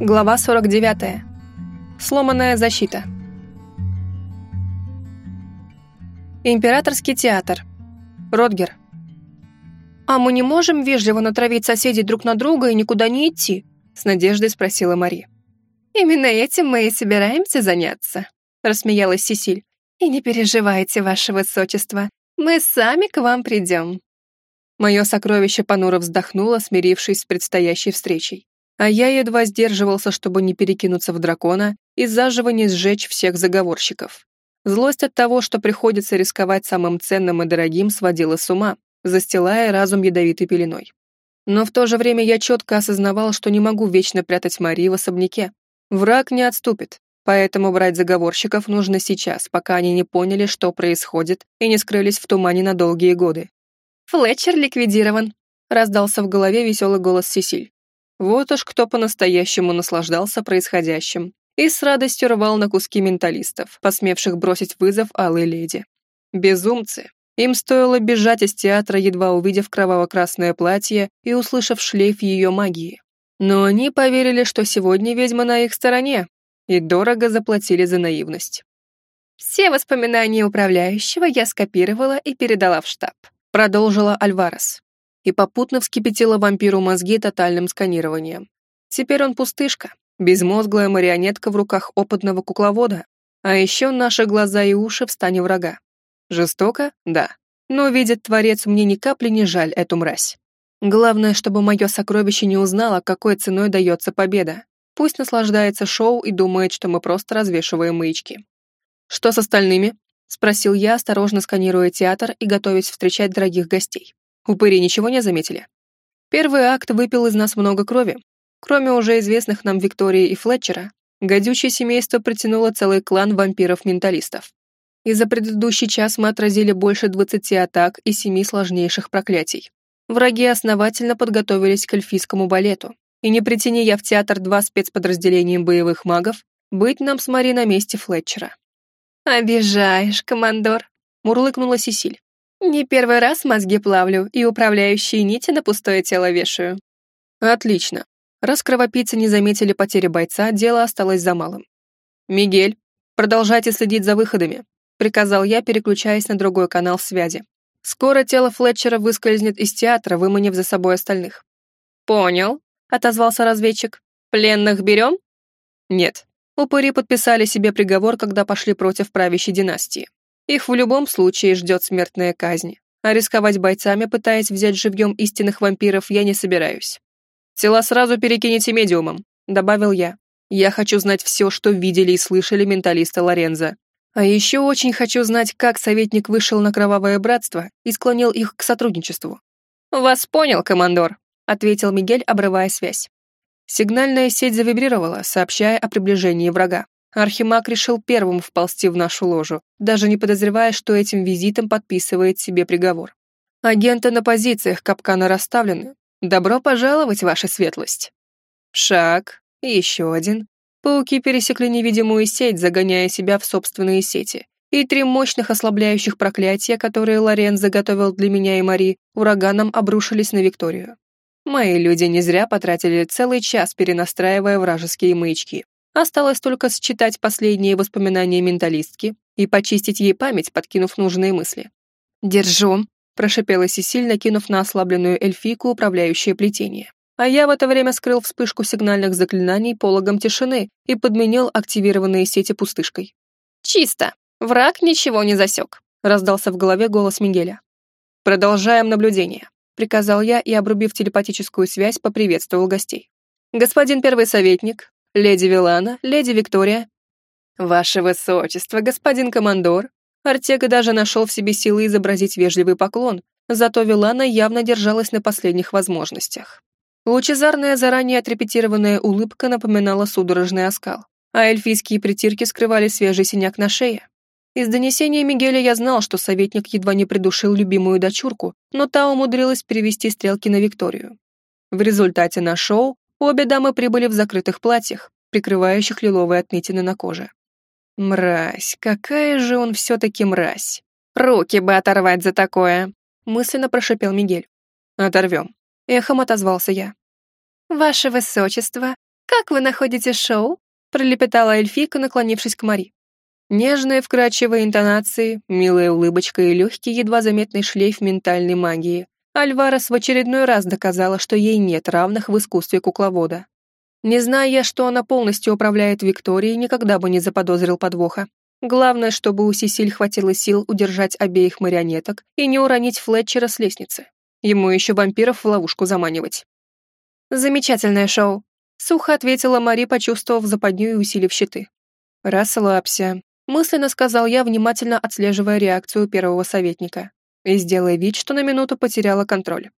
Глава 49. Сломанная защита. Императорский театр. Ротгер. «А мы не можем вежливо натравить соседей друг на друга и никуда не идти?» с надеждой спросила Мари. «Именно этим мы и собираемся заняться», рассмеялась Сесиль. «И не переживайте, ваше высочество, мы сами к вам придем». Мое сокровище понуро вздохнуло, смирившись с предстоящей встречей а я едва сдерживался, чтобы не перекинуться в дракона и заживо не сжечь всех заговорщиков. Злость от того, что приходится рисковать самым ценным и дорогим, сводила с ума, застилая разум ядовитой пеленой. Но в то же время я четко осознавал, что не могу вечно прятать Марии в особняке. Враг не отступит, поэтому брать заговорщиков нужно сейчас, пока они не поняли, что происходит, и не скрылись в тумане на долгие годы. «Флетчер ликвидирован», — раздался в голове веселый голос Сесиль. Вот уж кто по-настоящему наслаждался происходящим и с радостью рвал на куски менталистов, посмевших бросить вызов алой леди. Безумцы. Им стоило бежать из театра, едва увидев кроваво-красное платье и услышав шлейф ее магии. Но они поверили, что сегодня ведьма на их стороне, и дорого заплатили за наивность. «Все воспоминания управляющего я скопировала и передала в штаб», продолжила Альварес и попутно вскипятила вампиру мозги тотальным сканированием. Теперь он пустышка, безмозглая марионетка в руках опытного кукловода, а еще наши глаза и уши в стане врага. Жестоко? Да. Но видит Творец, мне ни капли не жаль эту мразь. Главное, чтобы мое сокровище не узнало, какой ценой дается победа. Пусть наслаждается шоу и думает, что мы просто развешиваем маячки. «Что с остальными?» — спросил я, осторожно сканируя театр и готовясь встречать дорогих гостей. Упыри ничего не заметили? Первый акт выпил из нас много крови. Кроме уже известных нам Виктории и Флетчера, гадючее семейство притянуло целый клан вампиров-менталистов. И за предыдущий час мы отразили больше 20 атак и семи сложнейших проклятий. Враги основательно подготовились к эльфийскому балету, и не притяни я в театр два спецподразделения боевых магов, быть нам с Мари на месте Флетчера. «Обижаешь, командор», — мурлыкнула Сесиль. Не первый раз мозги плавлю и управляющие нити на пустое тело вешаю. Отлично. Раз кровопийцы не заметили потери бойца, дело осталось за малым. «Мигель, продолжайте следить за выходами», приказал я, переключаясь на другой канал связи. «Скоро тело Флетчера выскользнет из театра, выманив за собой остальных». «Понял», — отозвался разведчик. «Пленных берем?» «Нет». Упыри подписали себе приговор, когда пошли против правящей династии. Их в любом случае ждет смертная казнь, а рисковать бойцами, пытаясь взять живьем истинных вампиров, я не собираюсь. «Тела сразу перекинете медиумом», — добавил я. «Я хочу знать все, что видели и слышали менталисты Лоренза. А еще очень хочу знать, как советник вышел на кровавое братство и склонил их к сотрудничеству». «Вас понял, командор», — ответил Мигель, обрывая связь. Сигнальная сеть завибрировала, сообщая о приближении врага. Архимаг решил первым вползти в нашу ложу, даже не подозревая, что этим визитом подписывает себе приговор. Агенты на позициях капкана расставлены. Добро пожаловать, ваша светлость. Шаг. Еще один. Пауки пересекли невидимую сеть, загоняя себя в собственные сети. И три мощных ослабляющих проклятия, которые Лорен заготовил для меня и Мари, ураганом обрушились на Викторию. Мои люди не зря потратили целый час, перенастраивая вражеские маячки. Осталось только считать последние воспоминания менталистки и почистить ей память, подкинув нужные мысли. «Держу», — прошипела Сесиль, накинув на ослабленную эльфийку управляющее плетение. А я в это время скрыл вспышку сигнальных заклинаний пологом тишины и подменил активированные сети пустышкой. «Чисто! Враг ничего не засек», — раздался в голове голос Мигеля. «Продолжаем наблюдение», — приказал я и, обрубив телепатическую связь, поприветствовал гостей. «Господин первый советник, леди Вилана, леди Виктория». «Ваше высочество, господин командор». Артега даже нашел в себе силы изобразить вежливый поклон, зато Вилана явно держалась на последних возможностях. Лучезарная, заранее отрепетированная улыбка напоминала судорожный оскал, а эльфийские притирки скрывали свежий синяк на шее. Из донесения Мигеля я знал, что советник едва не придушил любимую дочурку, но та умудрилась перевести стрелки на Викторию. В результате на шоу Обе дамы прибыли в закрытых платьях, прикрывающих лиловые отметины на коже. Мразь, какая же он все-таки мразь. Руки бы оторвать за такое, мысленно прошипел Мигель. Оторвем. Эхом отозвался я. Ваше высочество, «Как вы находите шоу?» — пролепетала эльфийка, наклонившись к Мари. Нежные вкрадчивые интонации, милая улыбочка и легкий, едва заметный шлейф ментальной магии. Альварес в очередной раз доказала, что ей нет равных в искусстве кукловода. Не зная я, что она полностью управляет Викторией, никогда бы не заподозрил подвоха. Главное, чтобы у Сесиль хватило сил удержать обеих марионеток и не уронить Флетчера с лестницы. Ему еще вампиров в ловушку заманивать. «Замечательное шоу», — сухо ответила Мари, почувствовав западню и усилив щиты. «Расслабься», мысленно сказал я, внимательно отслеживая реакцию первого советника, и сделая вид, что на минуту потеряла контроль.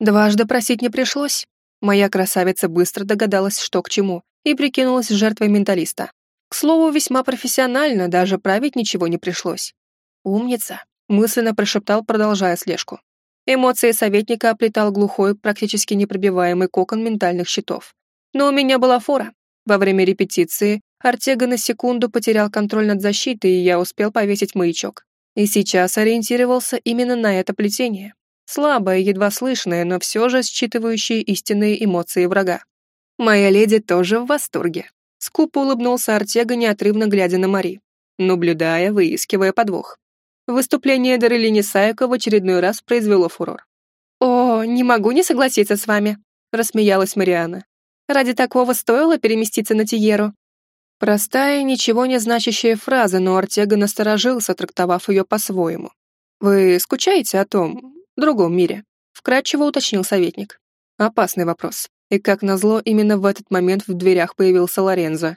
Дважды просить не пришлось. Моя красавица быстро догадалась, что к чему, и прикинулась жертвой менталиста. К слову, весьма профессионально, даже править ничего не пришлось. «Умница», — мысленно прошептал, продолжая слежку. Эмоции советника оплетал глухой, практически непробиваемый кокон ментальных щитов. Но у меня была фора. Во время репетиции Артега на секунду потерял контроль над защитой, и я успел повесить маячок. И сейчас ориентировался именно на это плетение. Слабое, едва слышное, но все же считывающее истинные эмоции врага. Моя леди тоже в восторге. Скупо улыбнулся Артега, неотрывно глядя на Мари, наблюдая, выискивая подвох. Выступление Дарелини Саека в очередной раз произвело фурор. «О, не могу не согласиться с вами», — рассмеялась Мариана. «Ради такого стоило переместиться на Тиеру. Простая, ничего не значащая фраза, но Артега насторожился, трактовав ее по-своему. «Вы скучаете о том, другом мире?» — вкратчиво уточнил советник. Опасный вопрос. И, как назло, именно в этот момент в дверях появился Лорензо.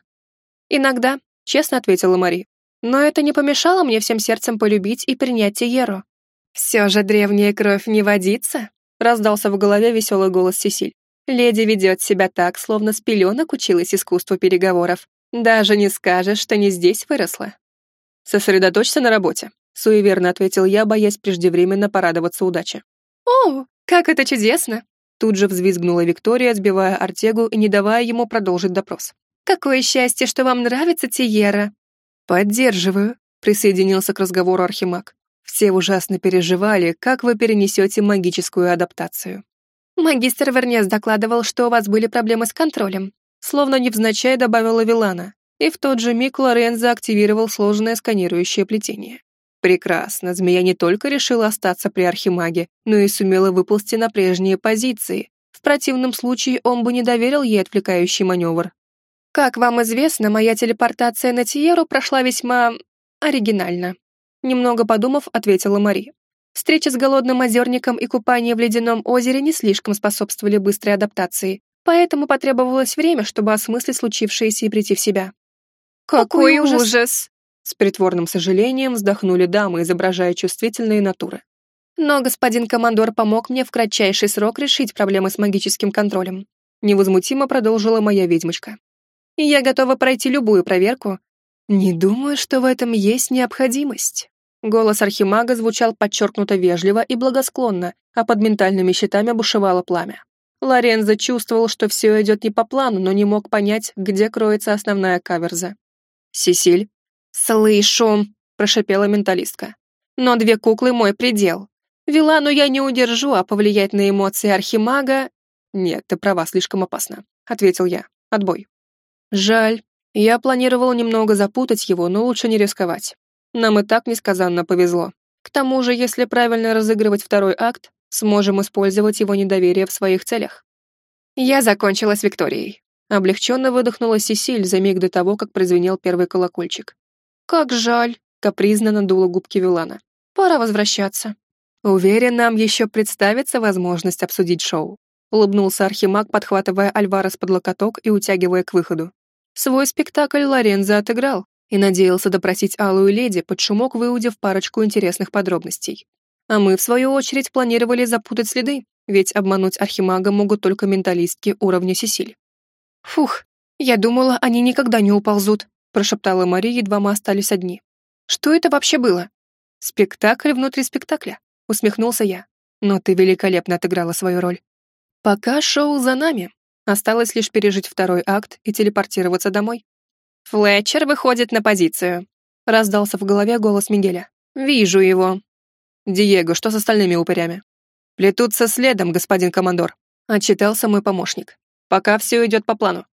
«Иногда», — честно ответила Мари. «Но это не помешало мне всем сердцем полюбить и принять Тиеру». «Все же древняя кровь не водится», — раздался в голове веселый голос Сесиль. «Леди ведет себя так, словно с пеленок училась искусству переговоров. Даже не скажешь, что не здесь выросла. Сосредоточься на работе, суеверно ответил я, боясь преждевременно порадоваться удаче. О, как это чудесно! Тут же взвизгнула Виктория, сбивая Артегу и не давая ему продолжить допрос. «Какое счастье, что вам нравится Тиера!» «Поддерживаю», — присоединился к разговору Архимаг. «Все ужасно переживали, как вы перенесете магическую адаптацию». «Магистр Вернес докладывал, что у вас были проблемы с контролем словно невзначай добавила Вилана, и в тот же миг Лорензо активировал сложное сканирующее плетение. Прекрасно, змея не только решила остаться при Архимаге, но и сумела выползти на прежние позиции. В противном случае он бы не доверил ей отвлекающий маневр. Как вам известно, моя телепортация на Тиеру прошла весьма... оригинально. Немного подумав, ответила Мари. Встреча с голодным озерником и купание в ледяном озере не слишком способствовали быстрой адаптации, поэтому потребовалось время, чтобы осмыслить случившееся и прийти в себя. «Какой, ужас!», ужас С притворным сожалением вздохнули дамы, изображая чувствительные натуры. Но господин командор помог мне в кратчайший срок решить проблемы с магическим контролем. Невозмутимо продолжила моя ведьмочка. И я готова пройти любую проверку. Не думаю, что в этом есть необходимость. Голос архимага звучал подчеркнуто вежливо и благосклонно, а под ментальными щитами бушевало пламя. Лорензо чувствовал, что все идет не по плану, но не мог понять, где кроется основная каверза. «Сесиль?» «Слышу», — прошипела менталистка. «Но две куклы — мой предел. Вилану я не удержу, а повлиять на эмоции архимага...» «Нет, ты права, слишком опасно», — ответил я. «Отбой». «Жаль. Я планировал немного запутать его, но лучше не рисковать. Нам и так несказанно повезло. К тому же, если правильно разыгрывать второй акт, Сможем использовать его недоверие в своих целях. Я закончила с Викторией. Облегченно выдохнула Сесиль за миг до того, как прозвенел первый колокольчик. «Как жаль!» — капризно надула губки Вилана. «Пора возвращаться». «Уверен, нам еще представится возможность обсудить шоу», — улыбнулся Архимаг, подхватывая Альвара с под локоток и утягивая к выходу. Свой спектакль Лорензо отыграл и надеялся допросить Алую Леди, под шумок выудив парочку интересных подробностей. А мы, в свою очередь, планировали запутать следы, ведь обмануть архимага могут только менталистки уровня Сесиль. «Фух, я думала, они никогда не уползут», прошептала Мария, едва мы остались одни. «Что это вообще было?» «Спектакль внутри спектакля», усмехнулся я. «Но ты великолепно отыграла свою роль. Пока шоу за нами. Осталось лишь пережить второй акт и телепортироваться домой». «Флетчер выходит на позицию», раздался в голове голос Мигеля. «Вижу его. «Диего, что с остальными упырями?» «Плетутся следом, господин командор», — отчитался мой помощник. «Пока все идет по плану».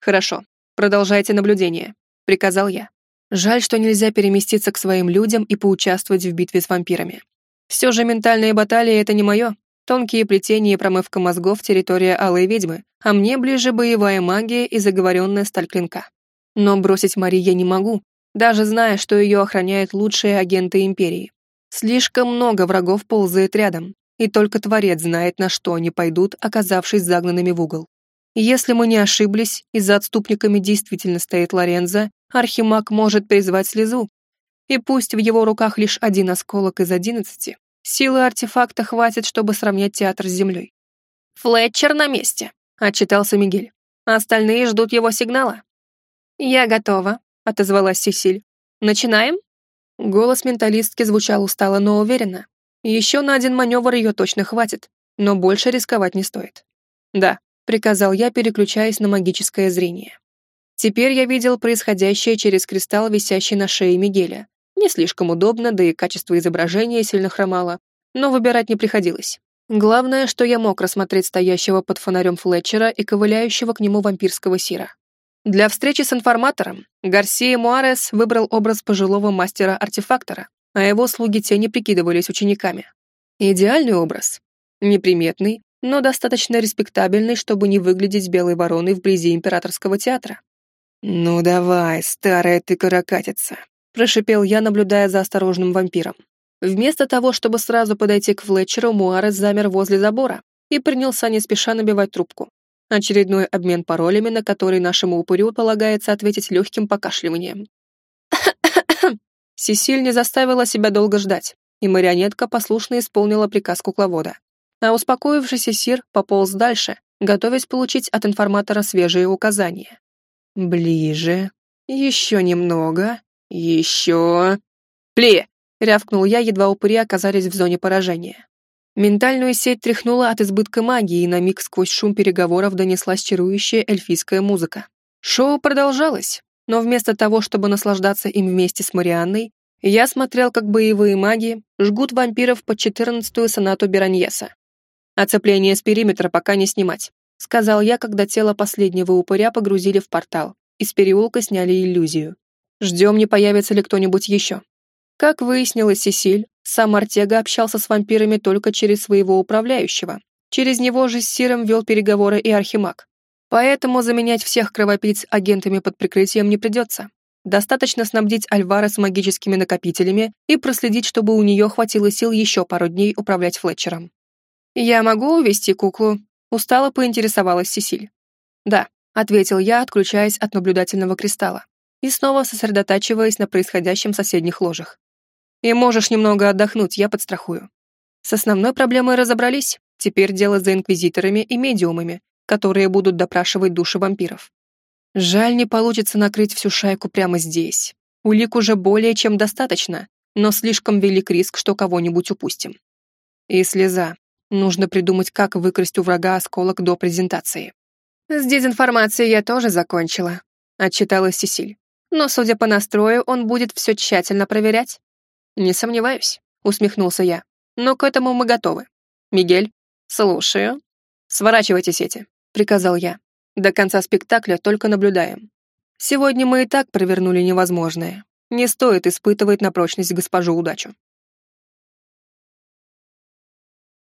Хорошо, продолжайте наблюдение, приказал я. Жаль, что нельзя переместиться к своим людям и поучаствовать в битве с вампирами. Все же ментальные баталии — это не мое. Тонкие плетения и промывка мозгов — территория алой ведьмы, а мне ближе боевая магия и заговоренная сталь клинка. Но бросить Мари я не могу, даже зная, что ее охраняют лучшие агенты Империи. Слишком много врагов ползает рядом, и только Творец знает, на что они пойдут, оказавшись загнанными в угол. Если мы не ошиблись, и за отступниками действительно стоит Лорензо, Архимаг может призвать слезу. И пусть в его руках лишь один осколок из одиннадцати, силы артефакта хватит, чтобы сравнять театр с землей. «Флетчер на месте», — отчитался Мигель. «Остальные ждут его сигнала». «Я готова», — отозвалась Сесиль. «Начинаем?» Голос менталистки звучал устало, но уверенно. Еще на один маневр ее точно хватит, но больше рисковать не стоит. «Да», — приказал я, переключаясь на магическое зрение. Теперь я видел происходящее через кристалл, висящий на шее Мигеля. Не слишком удобно, да и качество изображения сильно хромало, но выбирать не приходилось. Главное, что я мог рассмотреть стоящего под фонарем Флетчера и ковыляющего к нему вампирского сира. Для встречи с информатором Гарсия Муарес выбрал образ пожилого мастера-артефактора, а его слуги тени прикидывались учениками. Идеальный образ. Неприметный, но достаточно респектабельный, чтобы не выглядеть белой вороной вблизи императорского театра. «Ну давай, старая ты каракатица», — прошипел я, наблюдая за осторожным вампиром. Вместо того, чтобы сразу подойти к Флетчеру, Муарес замер возле забора и принялся не спеша набивать трубку. Очередной обмен паролями, на который нашему упырю полагается ответить легким покашливанием. Сесиль не заставила себя долго ждать, и марионетка послушно исполнила приказ кукловода. А успокоившийся Сир пополз дальше, готовясь получить от информатора свежие указания. Ближе. Еще немного. Еще. Пли! рявкнул я, едва упыри оказались в зоне поражения. Ментальную сеть тряхнула от избытка магии, и на миг сквозь шум переговоров донеслась чарующая эльфийская музыка. Шоу продолжалось, но вместо того, чтобы наслаждаться им вместе с Марианной, я смотрел, как боевые маги жгут вампиров под четырнадцатую сонату Бераньеса. Оцепление с периметра пока не снимать сказал я, когда тело последнего упыря погрузили в портал. Из переулка сняли иллюзию. Ждем, не появится ли кто-нибудь еще. Как выяснилось Сесиль, сам Артега общался с вампирами только через своего управляющего. Через него же с Сиром вел переговоры и Архимаг. Поэтому заменять всех кровопийц агентами под прикрытием не придется. Достаточно снабдить Альвара с магическими накопителями и проследить, чтобы у нее хватило сил еще пару дней управлять Флетчером. «Я могу увести куклу?» Устало поинтересовалась Сесиль. «Да», — ответил я, отключаясь от наблюдательного кристалла и снова сосредотачиваясь на происходящем в соседних ложах. «И можешь немного отдохнуть, я подстрахую». С основной проблемой разобрались, теперь дело за инквизиторами и медиумами, которые будут допрашивать души вампиров. Жаль, не получится накрыть всю шайку прямо здесь. Улик уже более чем достаточно, но слишком велик риск, что кого-нибудь упустим. И слеза. Нужно придумать, как выкрасть у врага осколок до презентации. «С дезинформацией я тоже закончила», — отчиталась Сесиль. «Но, судя по настрою, он будет все тщательно проверять». «Не сомневаюсь», — усмехнулся я. «Но к этому мы готовы. Мигель?» «Слушаю». «Сворачивайте сети», — приказал я. «До конца спектакля только наблюдаем. Сегодня мы и так провернули невозможное. Не стоит испытывать на прочность госпожу удачу».